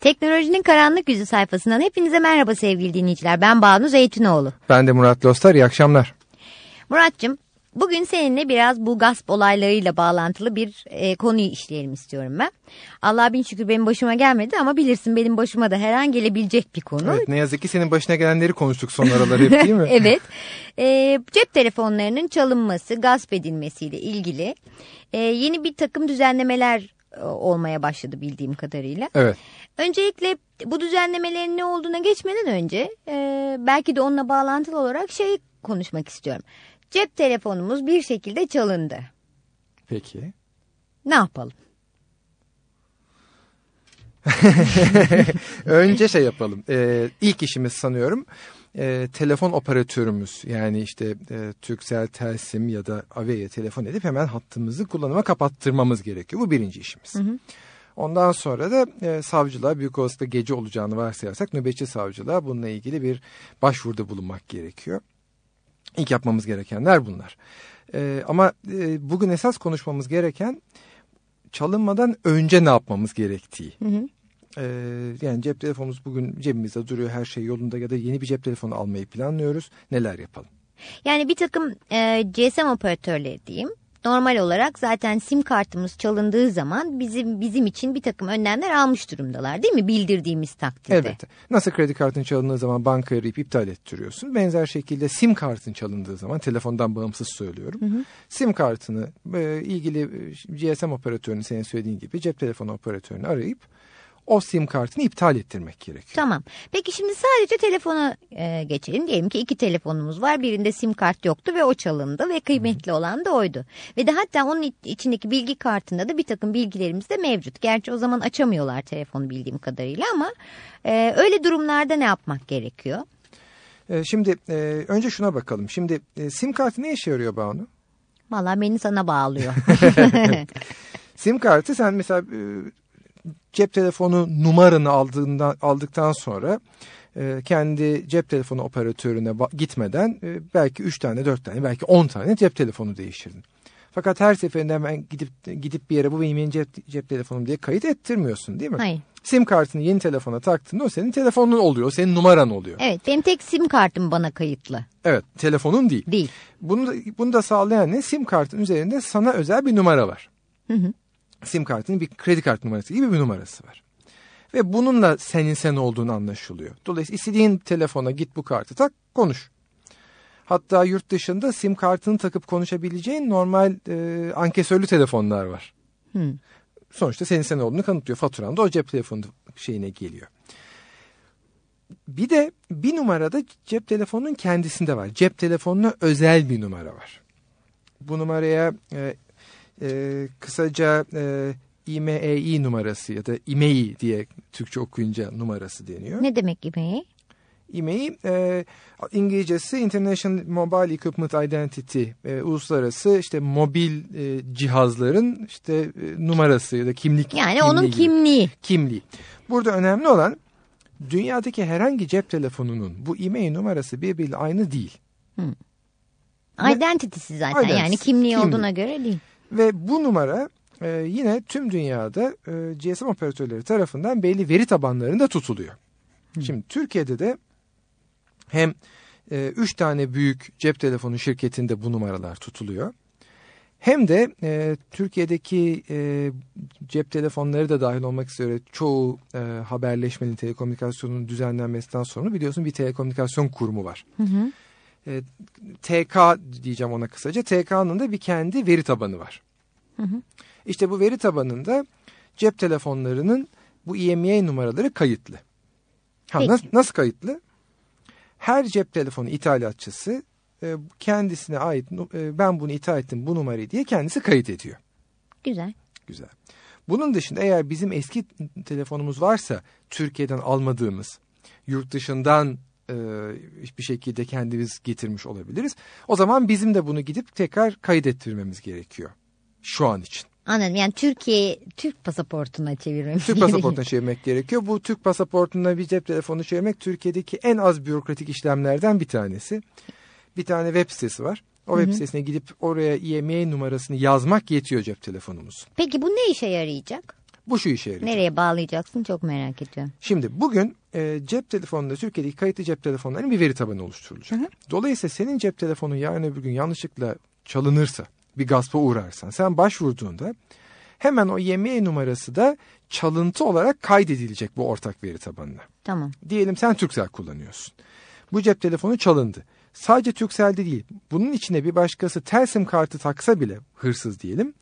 Teknolojinin Karanlık Yüzü sayfasından hepinize merhaba sevgili dinleyiciler. Ben Banu Zeytinoğlu. Ben de Murat Lostar. İyi akşamlar. Murat'cığım bugün seninle biraz bu gasp olaylarıyla bağlantılı bir e, konuyu işleyelim istiyorum ben. Allah bin şükür benim başıma gelmedi ama bilirsin benim başıma da her an gelebilecek bir konu. Evet ne yazık ki senin başına gelenleri konuştuk son araları hep değil mi? evet. E, cep telefonlarının çalınması, gasp edilmesiyle ilgili e, yeni bir takım düzenlemeler olmaya başladı bildiğim kadarıyla. Evet. Öncelikle bu düzenlemelerin ne olduğuna geçmeden önce e, belki de onunla bağlantılı olarak şey konuşmak istiyorum. Cep telefonumuz bir şekilde çalındı. Peki. Ne yapalım? Önce şey yapalım. Ee, ilk işimiz sanıyorum e, telefon operatörümüz yani işte e, Turkcell, Telsim ya da Ave'ye telefon edip hemen hattımızı kullanıma kapattırmamız gerekiyor. Bu birinci işimiz. Hı hı. Ondan sonra da e, savcılığa büyük olasılıkla gece olacağını varsayarsak nöbetçi savcılığa bununla ilgili bir başvuruda bulunmak gerekiyor. İlk yapmamız gerekenler bunlar. E, ama e, bugün esas konuşmamız gereken çalınmadan önce ne yapmamız gerektiği. Hı hı. Ee, yani cep telefonumuz bugün cebimizde duruyor her şey yolunda ya da yeni bir cep telefonu almayı planlıyoruz. Neler yapalım? Yani bir takım e, GSM operatörleri diyeyim normal olarak zaten sim kartımız çalındığı zaman bizim bizim için bir takım önlemler almış durumdalar değil mi bildirdiğimiz takdirde? Evet. Nasıl kredi kartın çalındığı zaman banka arayıp iptal ettiriyorsun. Benzer şekilde sim kartın çalındığı zaman telefondan bağımsız söylüyorum. Hı hı. Sim kartını e, ilgili e, GSM operatörünü senin söylediğin gibi cep telefonu operatörünü arayıp o sim kartını iptal ettirmek gerekiyor. Tamam. Peki şimdi sadece telefona e, geçelim. Diyelim ki iki telefonumuz var. Birinde sim kart yoktu ve o çalındı ve kıymetli Hı. olan da oydu. Ve de hatta onun içindeki bilgi kartında da bir takım bilgilerimiz de mevcut. Gerçi o zaman açamıyorlar telefonu bildiğim kadarıyla ama e, öyle durumlarda ne yapmak gerekiyor? E, şimdi e, önce şuna bakalım. Şimdi e, sim kartı ne işe yarıyor Banu? Valla beni sana bağlıyor. sim kartı sen mesela e, cep telefonu numaranı aldığından, aldıktan sonra e, kendi cep telefonu operatörüne gitmeden e, belki 3 tane 4 tane belki 10 tane cep telefonu değiştirdin. Fakat her seferinde hemen gidip gidip bir yere bu benim yeni cep, cep telefonum diye kayıt ettirmiyorsun değil mi? Hayır. Sim kartını yeni telefona taktığında o senin telefonun oluyor. Senin numaran oluyor. Evet benim tek sim kartım bana kayıtlı. Evet telefonun değil. Değil. Bunu da, bunu da sağlayan ne? Sim kartın üzerinde sana özel bir numara var. Hı hı sim kartının bir kredi kart numarası gibi bir numarası var. Ve bununla senin sen olduğunu anlaşılıyor. Dolayısıyla istediğin telefona git bu kartı tak konuş. Hatta yurt dışında sim kartını takıp konuşabileceğin normal e, ankesörlü telefonlar var. Hmm. Sonuçta senin sen olduğunu kanıtlıyor. Faturan da o cep telefonu şeyine geliyor. Bir de bir numarada cep telefonunun kendisinde var. Cep telefonuna özel bir numara var. Bu numaraya e, e, kısaca e, IMEI numarası ya da IMEI diye Türkçe okuyunca numarası deniyor. Ne demek IMEI? IMEI e, İngilizcesi International Mobile Equipment Identity e, uluslararası işte mobil e, cihazların işte e, numarası ya da kimlik. Yani kimliği onun kimliği. Kimliği. Burada önemli olan dünyadaki herhangi cep telefonunun bu IMEI numarası birbiriyle aynı değil. Hmm. Identity'si zaten Identity, yani kimliği kimliği olduğuna göre değil. Ve bu numara e, yine tüm dünyada e, GSM operatörleri tarafından belli veri tabanlarında tutuluyor. Hı. Şimdi Türkiye'de de hem e, üç tane büyük cep telefonu şirketinde bu numaralar tutuluyor. Hem de e, Türkiye'deki e, cep telefonları da dahil olmak üzere çoğu e, haberleşmenin, telekomünikasyonun düzenlenmesinden sonra biliyorsun bir telekomünikasyon kurumu var. Hı hı e, TK diyeceğim ona kısaca. TK'nın da bir kendi veri tabanı var. Hı hı. İşte bu veri tabanında cep telefonlarının bu IMEI numaraları kayıtlı. Ha, nasıl, nasıl kayıtlı? Her cep telefonu ithalatçısı e, kendisine ait e, ben bunu ithal ettim bu numarayı diye kendisi kayıt ediyor. Güzel. Güzel. Bunun dışında eğer bizim eski telefonumuz varsa Türkiye'den almadığımız, yurt dışından e, bir şekilde kendimiz getirmiş olabiliriz. O zaman bizim de bunu gidip tekrar kaydettirmemiz gerekiyor. Şu an için. Anladım. Yani Türkiye Türk pasaportuna çevirmemiz Türk pasaportuna çevirmek gerekiyor. Bu Türk pasaportuna bir cep telefonu çevirmek Türkiye'deki en az bürokratik işlemlerden bir tanesi. Bir tane web sitesi var. O web Hı -hı. sitesine gidip oraya IMEI numarasını yazmak yetiyor cep telefonumuz. Peki bu ne işe yarayacak? Bu şu işe yarayacak. Nereye bağlayacaksın çok merak ediyorum. Şimdi bugün e, cep telefonunda Türkiye'deki kayıtlı cep telefonlarının bir veri tabanı oluşturulacak. Hı hı. Dolayısıyla senin cep telefonun yarın öbür gün yanlışlıkla çalınırsa, bir gaspa uğrarsan, sen başvurduğunda hemen o yemeğe numarası da çalıntı olarak kaydedilecek bu ortak veri tabanına. Tamam. Diyelim sen Turkcell kullanıyorsun. Bu cep telefonu çalındı. Sadece Turkcell'de değil. Bunun içine bir başkası Telsim kartı taksa bile hırsız diyelim.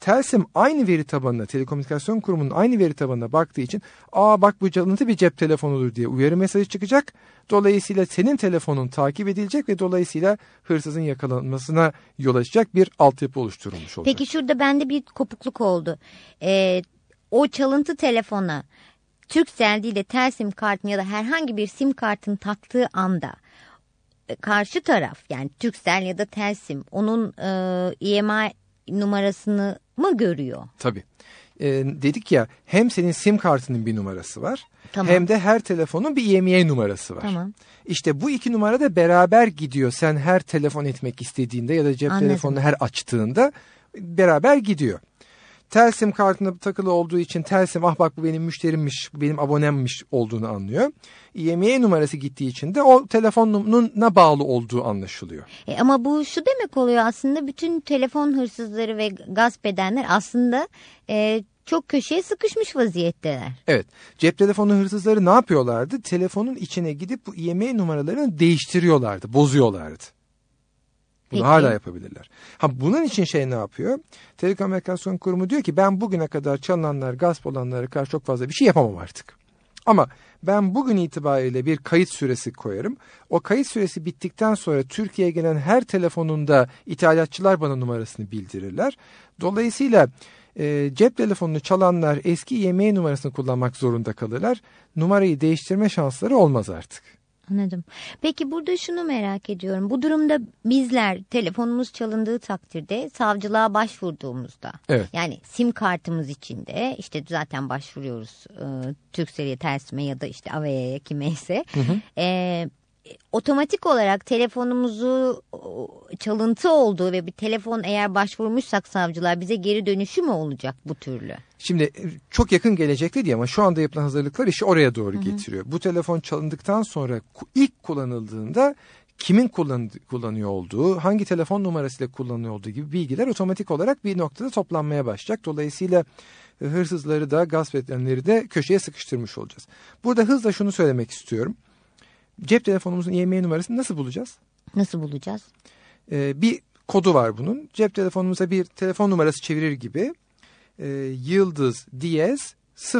Telsim aynı veri tabanına, telekomünikasyon kurumunun aynı veri tabanına baktığı için aa bak bu çalıntı bir cep telefonudur diye uyarı mesajı çıkacak. Dolayısıyla senin telefonun takip edilecek ve dolayısıyla hırsızın yakalanmasına yol açacak bir altyapı oluşturulmuş olacak. Peki şurada bende bir kopukluk oldu. Ee, o çalıntı telefona Turkcell değil de Telsim kartını ya da herhangi bir sim kartını taktığı anda karşı taraf yani Turkcell ya da Telsim onun e, EMI numarasını mı görüyor? Tabii. Ee, dedik ya hem senin sim kartının bir numarası var Tamam. hem de her telefonun bir IMEI numarası var. Tamam. İşte bu iki numara da beraber gidiyor. Sen her telefon etmek istediğinde ya da cep Anladım. telefonunu her açtığında beraber gidiyor. Telsim kartına takılı olduğu için Telsim ah bak bu benim müşterimmiş, bu benim abonemmiş olduğunu anlıyor. IMEI numarası gittiği için de o telefonuna bağlı olduğu anlaşılıyor. E, ama bu şu demek oluyor aslında bütün telefon hırsızları ve gasp edenler aslında e, çok köşeye sıkışmış vaziyetteler. Evet. Cep telefonu hırsızları ne yapıyorlardı? Telefonun içine gidip bu IMEI numaralarını değiştiriyorlardı, bozuyorlardı. Bunu Peki. hala yapabilirler. Ha bunun için şey ne yapıyor? Telekomünikasyon Kurumu diyor ki ben bugüne kadar çalınanlar, gasp olanlara karşı çok fazla bir şey yapamam artık. Ama ben bugün itibariyle bir kayıt süresi koyarım. O kayıt süresi bittikten sonra Türkiye'ye gelen her telefonunda ithalatçılar bana numarasını bildirirler. Dolayısıyla e, cep telefonunu çalanlar eski yemeği numarasını kullanmak zorunda kalırlar. Numarayı değiştirme şansları olmaz artık. Anladım. Peki burada şunu merak ediyorum. Bu durumda bizler telefonumuz çalındığı takdirde savcılığa başvurduğumuzda Evet. yani sim kartımız içinde işte zaten başvuruyoruz e, Türkcell'e, Telsim'e ya da işte Avea'ya kimeyse. E, otomatik olarak telefonumuzu çalıntı olduğu ve bir telefon eğer başvurmuşsak savcılar bize geri dönüşü mü olacak bu türlü? Şimdi e, çok yakın gelecekte diye ama şu anda yapılan hazırlıklar işi oraya doğru getiriyor. Bu telefon çalındıktan sonra ilk kullanıldığında kimin kullan, kullanıyor olduğu, hangi telefon numarasıyla kullanıyor olduğu gibi bilgiler otomatik olarak bir noktada toplanmaya başlayacak. Dolayısıyla e, hırsızları da gasp edenleri de köşeye sıkıştırmış olacağız. Burada hızla şunu söylemek istiyorum. Cep telefonumuzun IMEI numarasını nasıl bulacağız? Nasıl bulacağız? Ee, bir kodu var bunun. Cep telefonumuza bir telefon numarası çevirir gibi e, yıldız diyez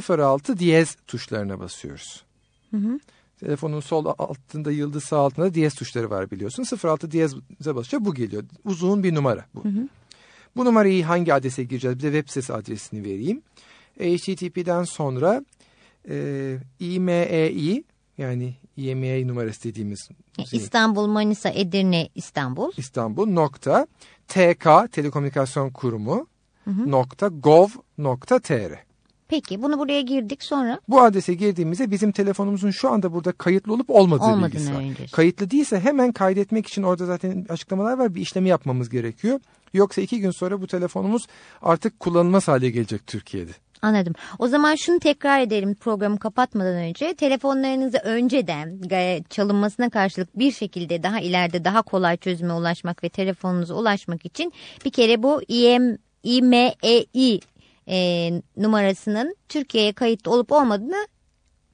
06 diyez tuşlarına basıyoruz. Hı hı. Telefonun sol altında yıldız sağ altında diyez tuşları var biliyorsun. 06 diyeze basınca bu geliyor. Uzun bir numara bu. Bu numarayı hangi adrese gireceğiz? Bir de web sitesi adresini vereyim. HTTP'den sonra e, IMEI yani IMEI numarası dediğimiz şey, İstanbul, Manisa, Edirne, İstanbul. İstanbul nokta TK Telekomünikasyon Kurumu nokta gov nokta tr. Peki bunu buraya girdik sonra Bu adrese girdiğimizde bizim telefonumuzun şu anda burada kayıtlı olup olmadığı Olmadığını bilgisi var. öğreneceğiz. Kayıtlı değilse hemen kaydetmek için orada zaten açıklamalar var bir işlemi yapmamız gerekiyor. Yoksa iki gün sonra bu telefonumuz artık kullanılmaz hale gelecek Türkiye'de. Anladım. O zaman şunu tekrar edelim programı kapatmadan önce. Telefonlarınızı önceden e, çalınmasına karşılık bir şekilde daha ileride daha kolay çözüme ulaşmak ve telefonunuza ulaşmak için bir kere bu IM, IMEI e, numarasının Türkiye'ye kayıtlı olup olmadığını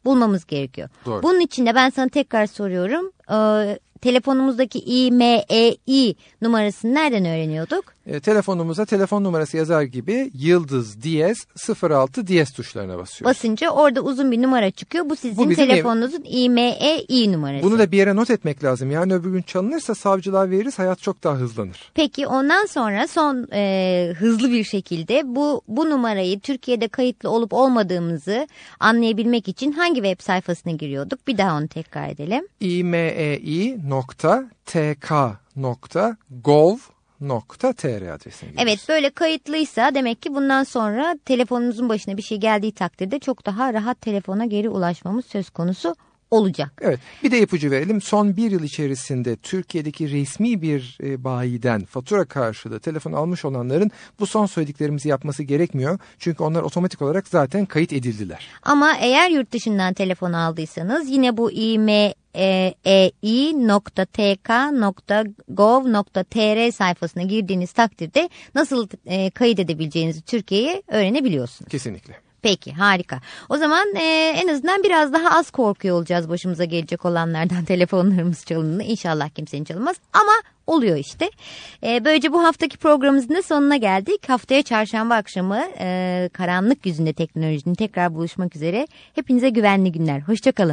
bulmamız gerekiyor. Doğru. Bunun için de ben sana tekrar soruyorum. E, telefonumuzdaki IMEI numarasını nereden öğreniyorduk? E, telefonumuza telefon numarası yazar gibi yıldız diyez 06 diyez tuşlarına basıyoruz. Basınca orada uzun bir numara çıkıyor. Bu sizin Bu telefonunuzun IMEI numarası. Bunu da bir yere not etmek lazım. Yani öbür gün çalınırsa savcılığa veririz hayat çok daha hızlanır. Peki ondan sonra son e, hızlı bir şekilde bu bu numarayı Türkiye'de kayıtlı olup olmadığımızı anlayabilmek için hangi web sayfasına giriyorduk? Bir daha onu tekrar edelim. imei.tk.gov.tr adresine giriyoruz. Evet böyle kayıtlıysa demek ki bundan sonra telefonumuzun başına bir şey geldiği takdirde çok daha rahat telefona geri ulaşmamız söz konusu olacak. Evet bir de ipucu verelim. Son bir yıl içerisinde Türkiye'deki resmi bir e, bayiden fatura karşılığı telefon almış olanların bu son söylediklerimizi yapması gerekmiyor. Çünkü onlar otomatik olarak zaten kayıt edildiler. Ama eğer yurt dışından telefon aldıysanız yine bu IMEI ei.tk.gov.tr sayfasına girdiğiniz takdirde nasıl e, kayıt edebileceğinizi Türkiye'ye öğrenebiliyorsunuz. Kesinlikle. Peki harika. O zaman e, en azından biraz daha az korkuyor olacağız başımıza gelecek olanlardan telefonlarımız çalındığında. İnşallah kimsenin çalınmaz ama oluyor işte. E, böylece bu haftaki programımızın da sonuna geldik. Haftaya çarşamba akşamı e, karanlık yüzünde teknolojinin tekrar buluşmak üzere. Hepinize güvenli günler. Hoşçakalın.